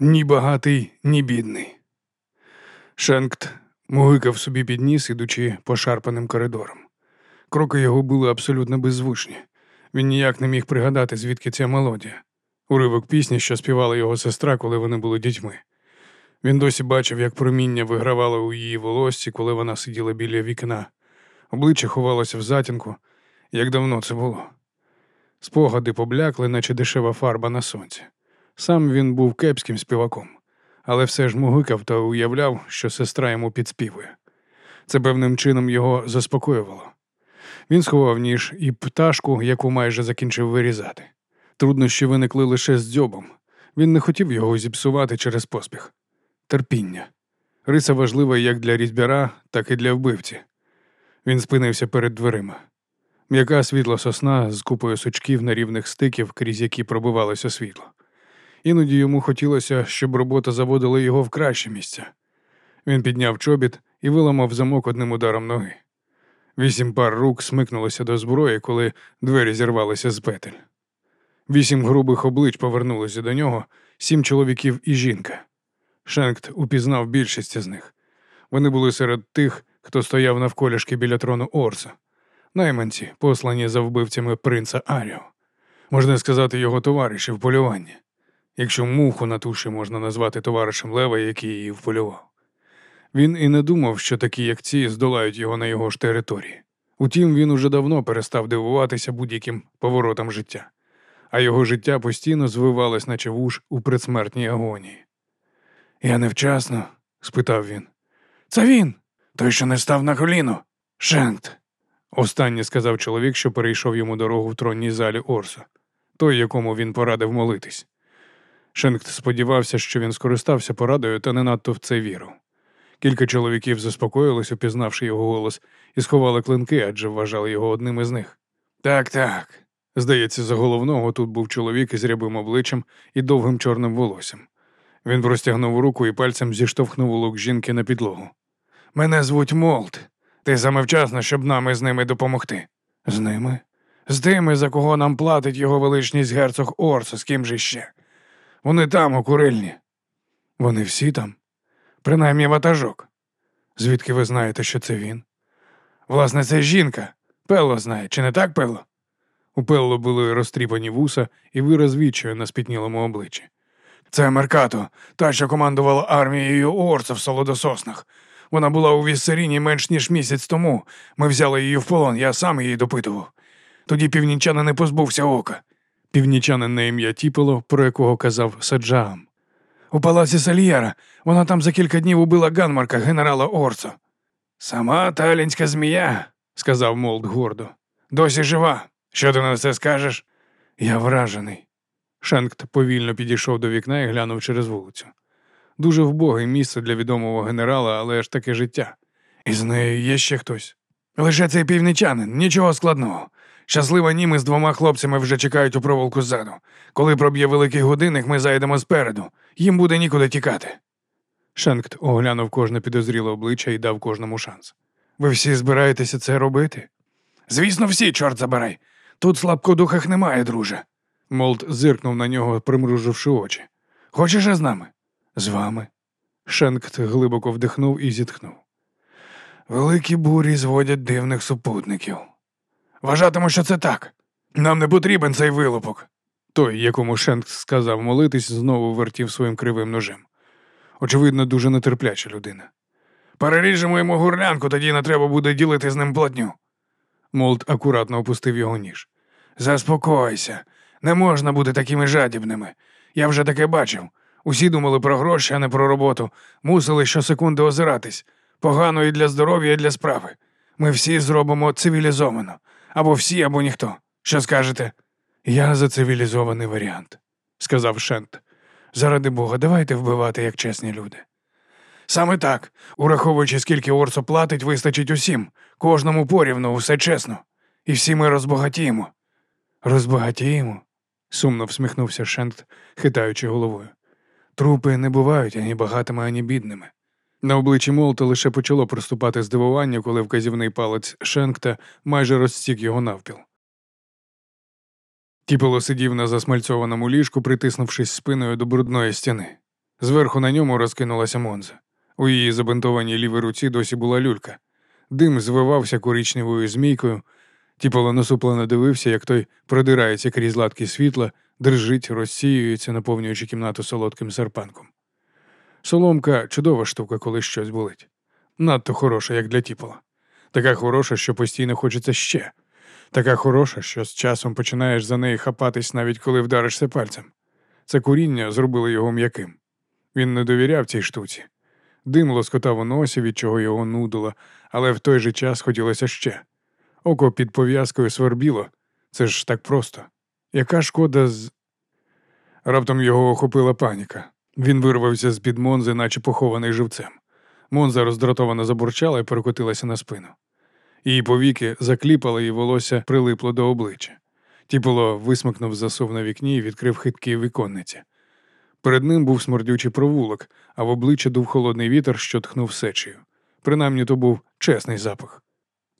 ні багатий, ні бідний. Шенкт мугикав собі під ніс, ідучи пошарпаним коридором. Кроки його були абсолютно беззвучні. Він ніяк не міг пригадати, звідки ця мелодія. Уривок пісні, що співала його сестра, коли вони були дітьми. Він досі бачив, як проміння вигравало у її волоссі, коли вона сиділа біля вікна. Обличчя ховалося в затінку, як давно це було. Спогади поблякли, наче дешева фарба на сонці. Сам він був кепським співаком, але все ж мугикав та уявляв, що сестра йому підспівує. Це певним чином його заспокоювало. Він сховав ніж і пташку, яку майже закінчив вирізати. Труднощі виникли лише з дзьобом. Він не хотів його зіпсувати через поспіх. Терпіння. Риса важлива як для різьбяра, так і для вбивці. Він спинився перед дверима. М'яка світла сосна з купою сучків на рівних стиків, крізь які пробивалося світло. Іноді йому хотілося, щоб робота заводила його в кращі місця. Він підняв чобіт і виламав замок одним ударом ноги. Вісім пар рук смикнулося до зброї, коли двері зірвалися з петель. Вісім грубих облич повернулися до нього, сім чоловіків і жінка. Шенкт упізнав більшість з них. Вони були серед тих, хто стояв навколішки біля трону Орса, найманці, послані за вбивцями принца Аріо. Можна сказати, його товариші в полюванні, якщо муху на туші можна назвати товаришем Лева, який її вполював. Він і не думав, що такі, як ці, здолають його на його ж території. Утім, він уже давно перестав дивуватися будь-яким поворотам життя, а його життя постійно звивалось, наче вуш у предсмертній агонії. Я невчасно? спитав він. Це він, той, що не став на коліно. Шенкт. Останнє сказав чоловік, що перейшов йому дорогу в тронній залі Орса, той, якому він порадив молитись. Шенкт сподівався, що він скористався порадою та не надто в це вірив. Кілька чоловіків заспокоїлись, упізнавши його голос, і сховали клинки, адже вважали його одним із них. Так, так. Здається, за головного тут був чоловік із рябим обличчям і довгим чорним волоссям. Він простягнув руку і пальцем зіштовхнув лук жінки на підлогу. Мене звуть Молт. Ти саме вчасно, щоб нам із ними допомогти. З ними? З тими, за кого нам платить його величність герцог Орсо, з ким же ще. Вони там, у курильні. Вони всі там, принаймні ватажок. Звідки ви знаєте, що це він? Власне, це жінка. Пелло знає, чи не так, Пелло? У Пелло були розтріпані вуса і вираз відчаю на спітнілому обличчі. Це Меркато, та, що командувала армією Орса в Солодососнах. Вона була у Віссеріні менш ніж місяць тому. Ми взяли її в полон, я сам її допитував. Тоді північанин не позбувся ока. Північанин на ім'я Тіпело, про якого казав Саджаам. У палаці Сальєра вона там за кілька днів убила Ганмарка, генерала Орсо. Сама талінська змія, сказав Молд гордо. Досі жива. Що ти на це скажеш? Я вражений. Шенкт повільно підійшов до вікна і глянув через вулицю. Дуже вбоге місце для відомого генерала, але ж таке життя. І з нею є ще хтось. Лише цей північанин, нічого складного. Щаслива німи з двома хлопцями вже чекають у проволоку ззаду. Коли проб'є великий годинник, ми зайдемо спереду. Їм буде нікуди тікати. Шенкт оглянув кожне підозріле обличчя і дав кожному шанс. Ви всі збираєтеся це робити? Звісно, всі, чорт забирай. Тут слабкодухих немає, друже. Молт зиркнув на нього, примруживши очі. Хочеш з нами? З вами. Шенкт глибоко вдихнув і зітхнув. Великі бурі зводять дивних супутників. Вважатиму, що це так. Нам не потрібен цей вилупок. Той, якому Шенкт сказав молитись, знову вертів своїм кривим ножем. Очевидно, дуже нетерпляча людина. Переріжемо йому гурлянку, тоді не треба буде ділити з ним платню. Молт акуратно опустив його ніж. Заспокойся, не можна бути такими жадібними. Я вже таке бачив. Усі думали про гроші, а не про роботу. Мусили щосекунди озиратись. Погано і для здоров'я, і для справи. Ми всі зробимо цивілізовано. Або всі, або ніхто. Що скажете? Я за цивілізований варіант, сказав Шент. Заради Бога, давайте вбивати, як чесні люди. Саме так, ураховуючи, скільки Орсо платить, вистачить усім, кожному порівну, все чесно. І всі ми розбагатіємо. Розбагатіємо? сумно всміхнувся Шент, хитаючи головою. Трупи не бувають ані багатими, ані бідними. На обличчі Молта лише почало проступати здивування, коли вказівний палець Шенкта майже розстік його навпіл. Тіпело сидів на засмальцьованому ліжку, притиснувшись спиною до брудної стіни. Зверху на ньому розкинулася Монза. У її забинтованій лівій руці досі була люлька. Дим звивався коричневою змійкою. Тіполо насуплено дивився, як той продирається крізь латки світла, дрижить, розсіюється, наповнюючи кімнату солодким серпанком. Соломка чудова штука, коли щось болить. Надто хороша, як для тіпола. Така хороша, що постійно хочеться ще. Така хороша, що з часом починаєш за неї хапатись, навіть коли вдаришся пальцем. Це куріння зробило його м'яким. Він не довіряв цій штуці. Дим лоскотав у носі, від чого його нудило, але в той же час хотілося ще. Око під пов'язкою свербіло. Це ж так просто. Яка шкода з. Раптом його охопила паніка. Він вирвався з під Монзи, наче похований живцем. Монза роздратовано забурчала і перекотилася на спину. Її повіки закліпали, і волосся прилипло до обличчя. Тіполо висмикнув засув на вікні і відкрив хиткі віконниці. Перед ним був смердючий провулок, а в обличчя дув холодний вітер, що тхнув сечею. Принаймні то був чесний запах.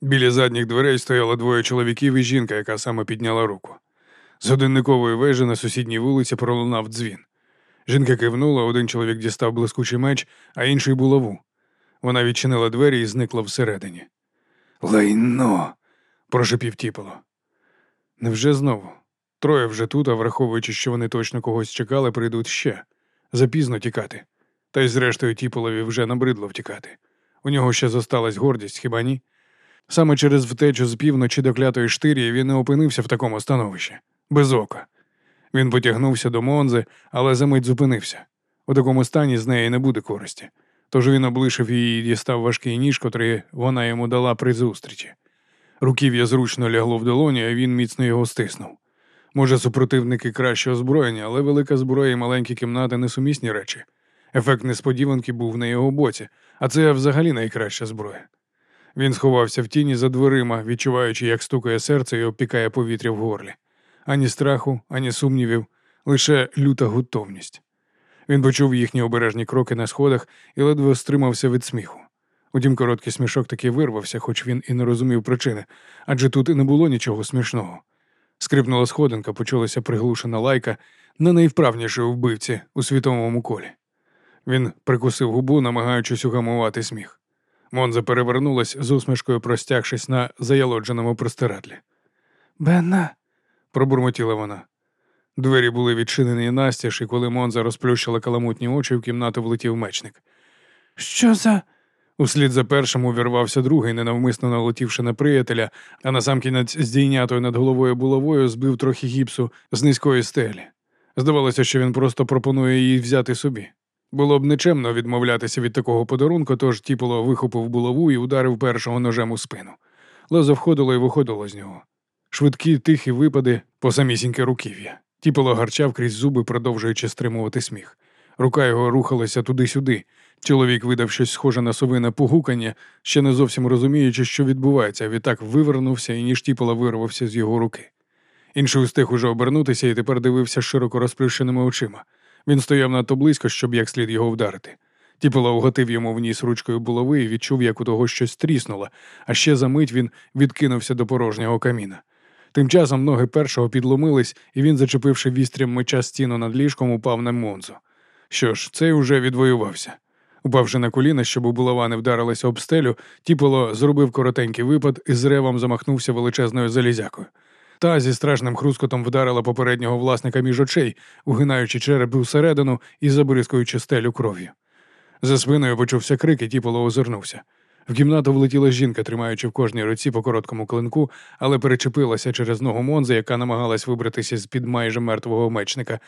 Біля задніх дверей стояло двоє чоловіків і жінка, яка саме підняла руку. З годинникової вежі на сусідній вулиці пролунав дзвін. Жінка кивнула, один чоловік дістав блискучий меч, а інший булаву. Вона відчинила двері і зникла всередині. Лайно. прошепів тіпало. Невже знову? Троє вже тут, а враховуючи, що вони точно когось чекали, прийдуть ще. Запізно тікати. Та й зрештою тіполові вже набридло втікати. У нього ще зосталась гордість, хіба ні? Саме через втечу з півночі до клятої штирії він не опинився в такому становищі, без ока. Він потягнувся до Монзи, але за мить зупинився. У такому стані з неї не буде користі. Тож він облишив її і дістав важкий ніж, котрий вона йому дала при зустрічі. Руків'я зручно лягло в долоні, а він міцно його стиснув. Може, супротивники краще озброєні, але велика зброя і маленькі кімнати несумісні речі. Ефект несподіванки був на його боці, а це взагалі найкраща зброя. Він сховався в тіні за дверима, відчуваючи, як стукає серце і обпікає повітря в горлі. Ані страху, ані сумнівів, лише люта готовність. Він почув їхні обережні кроки на сходах і ледве стримався від сміху. Утім, короткий смішок таки вирвався, хоч він і не розумів причини, адже тут і не було нічого смішного. Скрипнула сходинка, почулася приглушена лайка на найвправнішій вбивці у світовому колі. Він прикусив губу, намагаючись угамувати сміх. Монза перевернулась з усмішкою, простягшись на заялодженому простирадлі. Бенна, пробурмотіла вона. Двері були відчинені настіж, і коли Монза розплющила каламутні очі, в кімнату влетів мечник. Що за. Услід за першим увірвався другий, ненавмисно налетівши на приятеля, а насамкінець здійнятою над головою булавою збив трохи гіпсу з низької стелі. Здавалося, що він просто пропонує її взяти собі. Було б нечемно відмовлятися від такого подарунку, тож тіполо вихопив булаву і ударив першого ножем у спину. Лезо входило і виходило з нього. Швидкі тихі випади по самісіньке руків'я. Тіполо гарчав крізь зуби, продовжуючи стримувати сміх. Рука його рухалася туди-сюди. Чоловік видав щось схоже на совине погукання, ще не зовсім розуміючи, що відбувається, відтак вивернувся і ніж тіпола вирвався з його руки. Інший устиг уже обернутися і тепер дивився широко розплющеними очима. Він стояв надто близько, щоб як слід його вдарити. Тіпола угатив йому в ніс ручкою булави і відчув, як у того щось тріснуло, а ще за мить він відкинувся до порожнього каміна. Тим часом ноги першого підломились, і він, зачепивши вістрям меча стіну над ліжком, упав на Монзу. Що ж, цей уже відвоювався. Упавши на коліна, щоб у булава не вдарилася об стелю, тіполо зробив коротенький випад і з ревом замахнувся величезною залізякою. Та зі страшним хрускотом вдарила попереднього власника між очей, угинаючи череп усередину і забризкуючи стелю кров'ю. За спиною почувся крик, і тіполо озирнувся. В кімнату влетіла жінка, тримаючи в кожній руці по короткому клинку, але перечепилася через ногу Монзи, яка намагалась вибратися з під майже мертвого мечника.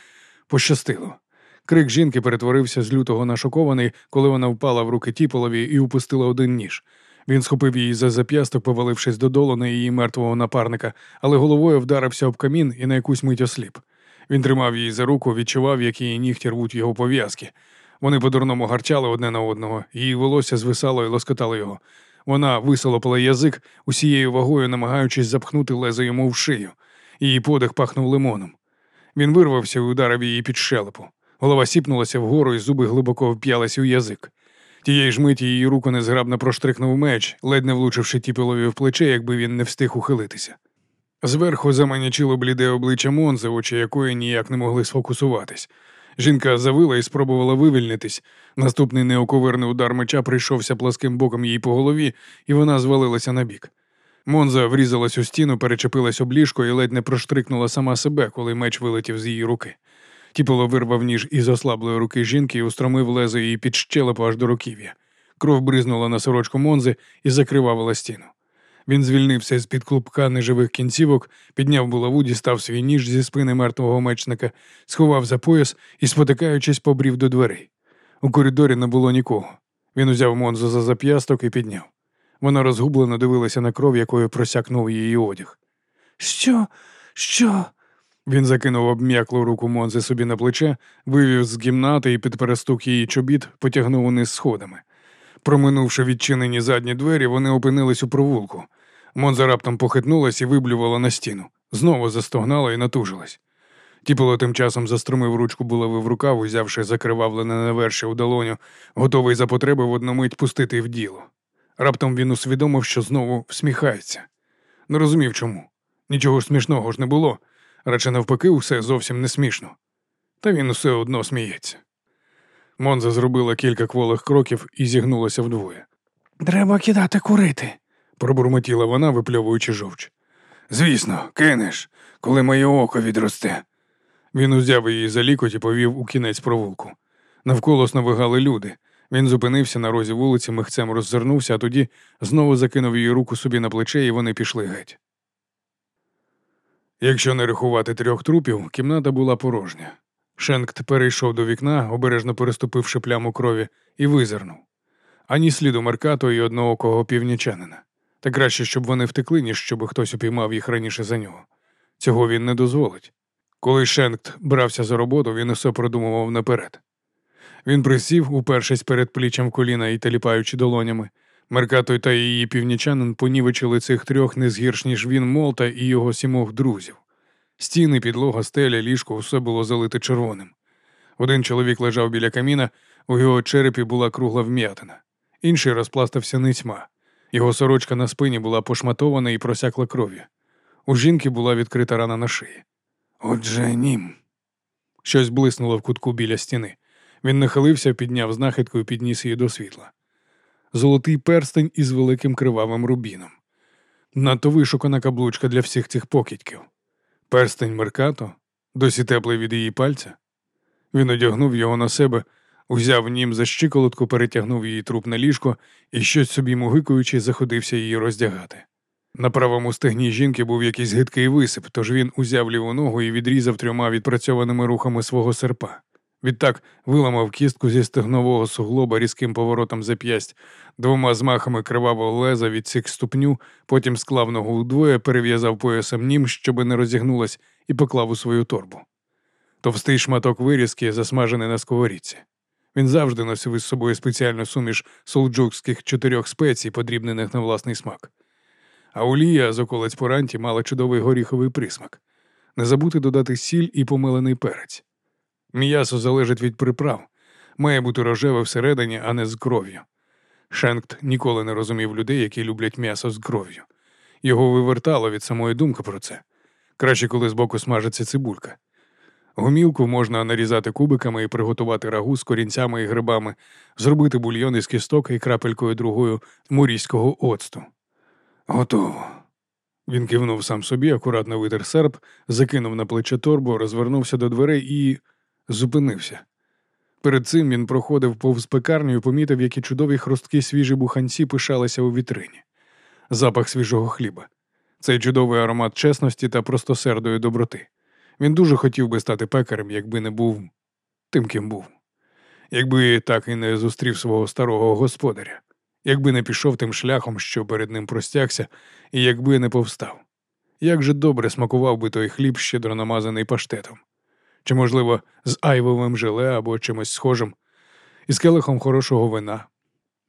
Пощастило. Крик жінки перетворився з лютого на шокований, коли вона впала в руки Тіполові і упустила один ніж. Він схопив її за зап'ясток, повалившись додолу на її мертвого напарника, але головою вдарився об камін і на якусь мить осліп. Він тримав її за руку, відчував, як її нігті рвуть його пов'язки. Вони по-дурному гарчали одне на одного, її волосся звисало і лоскотало його. Вона висолопила язик, усією вагою намагаючись запхнути лезо йому в шию. Її подих пахнув лимоном. Він вирвався і ударив її під щелепу. Голова сіпнулася вгору, і зуби глибоко вп'ялися у язик. Тієї ж миті її руку незграбно проштрикнув меч, ледь не влучивши тіпилові в плече, якби він не встиг ухилитися. Зверху заманячило бліде обличчя Монзи, очі якої ніяк не могли сфокусуватись. Жінка завила і спробувала вивільнитись. Наступний неоковирний удар меча прийшовся пласким боком їй по голові, і вона звалилася на бік. Монза врізалась у стіну, перечепилась об ліжко і ледь не проштрикнула сама себе, коли меч вилетів з її руки. Тіпало вирвав ніж із ослаблої руки жінки і устромив лезо її під щелепу аж до руків'я. Кров бризнула на сорочку Монзи і закривавила стіну. Він звільнився з під клубка неживих кінцівок, підняв булаву, дістав свій ніж зі спини мертвого мечника, сховав за пояс і, спотикаючись, побрів до дверей. У коридорі не було нікого. Він узяв Монзу за зап'ясток і підняв. Вона розгублено дивилася на кров, якою просякнув її одяг. Що? Що? Він закинув обм'яклу руку Монзи собі на плече, вивів з кімнати і під перестук її чобіт потягнув униз сходами. Проминувши відчинені задні двері, вони опинились у провулку. Монза раптом похитнулась і виблювала на стіну. Знову застогнала і натужилась. Тіпало тим часом заструмив ручку булави в рукав, узявши закривавлене наверші у долоню, готовий за потреби в одну мить пустити в діло. Раптом він усвідомив, що знову всміхається. Не розумів чому. Нічого смішного ж не було, радше навпаки, усе зовсім не смішно. Та він усе одно сміється. Монза зробила кілька кволих кроків і зігнулася вдвоє. Треба кидати курити, пробурмотіла вона, випльовуючи жовч. Звісно, кинеш, коли моє око відросте. Він узяв її за лікоть і повів у кінець провулку. Навколо сновигали люди. Він зупинився на розі вулиці, михцем роззирнувся, а тоді знову закинув її руку собі на плече, і вони пішли геть. Якщо не рахувати трьох трупів, кімната була порожня. Шенкт перейшов до вікна, обережно переступивши пляму крові, і визирнув. Ані сліду Меркато і одноокого північанина. Та краще, щоб вони втекли, ніж щоб хтось упіймав їх раніше за нього. Цього він не дозволить. Коли Шенкт брався за роботу, він усе продумував наперед. Він присів, упершись перед плічем коліна і теліпаючи долонями. Меркатой та її північанин понівечили цих трьох не згірш, ніж він Молта і його сімох друзів. Стіни, підлога, стеля, ліжко усе було залите червоним. Один чоловік лежав біля каміна, у його черепі була кругла вм'ятина, інший розпластався ницьма. Його сорочка на спині була пошматована і просякла кров'ю. У жінки була відкрита рана на шиї. Отже, нім. Щось блиснуло в кутку біля стіни. Він нахилився, підняв знахідку і підніс її до світла. Золотий перстень із великим кривавим рубіном. Надто вишукана каблучка для всіх цих покидьків. Перстень Меркато, досі теплий від її пальця. Він одягнув його на себе, узяв нім за щиколотку, перетягнув її труп на ліжко і щось собі мугикуючи, заходився її роздягати. На правому стегні жінки був якийсь гидкий висип, тож він узяв ліву ногу і відрізав трьома відпрацьованими рухами свого серпа. Відтак виламав кістку зі стегнового суглоба різким поворотом зап'ясть, двома змахами кривавого леза від цих ступню, потім склав ногу удвоє, перев'язав поясом нім, щоби не розігнулась, і поклав у свою торбу. Товстий шматок вирізки, засмажений на сковорідці. Він завжди носив із собою спеціальну суміш солджукських чотирьох спецій, подрібнених на власний смак. А олія з околиць поранті мала чудовий горіховий присмак. Не забути додати сіль і помилений перець. М'ясо залежить від приправ, має бути рожеве всередині, а не з кров'ю. Шенкт ніколи не розумів людей, які люблять м'ясо з кров'ю. Його вивертало від самої думки про це. Краще, коли збоку смажиться цибулька. Гумілку можна нарізати кубиками і приготувати рагу з корінцями і грибами, зробити бульйон із кісток і крапелькою другою мурійського оцту. Готово. Він кивнув сам собі, акуратно витер серп, закинув на плече торбу, розвернувся до дверей і зупинився. Перед цим він проходив повз пекарню і помітив, які чудові хрусткі свіжі буханці пишалися у вітрині. Запах свіжого хліба. Цей чудовий аромат чесності та простосердої доброти. Він дуже хотів би стати пекарем, якби не був тим, ким був, якби так і не зустрів свого старого господаря, якби не пішов тим шляхом, що перед ним простягся, і якби не повстав. Як же добре смакував би той хліб, щедро намазаний паштетом, чи, можливо, з айвовим желе або чимось схожим, із келихом хорошого вина.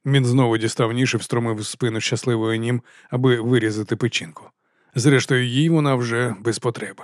Він знову дістав ніж і встромив спину щасливої нім, аби вирізати печінку. Зрештою, їй вона вже без потреби.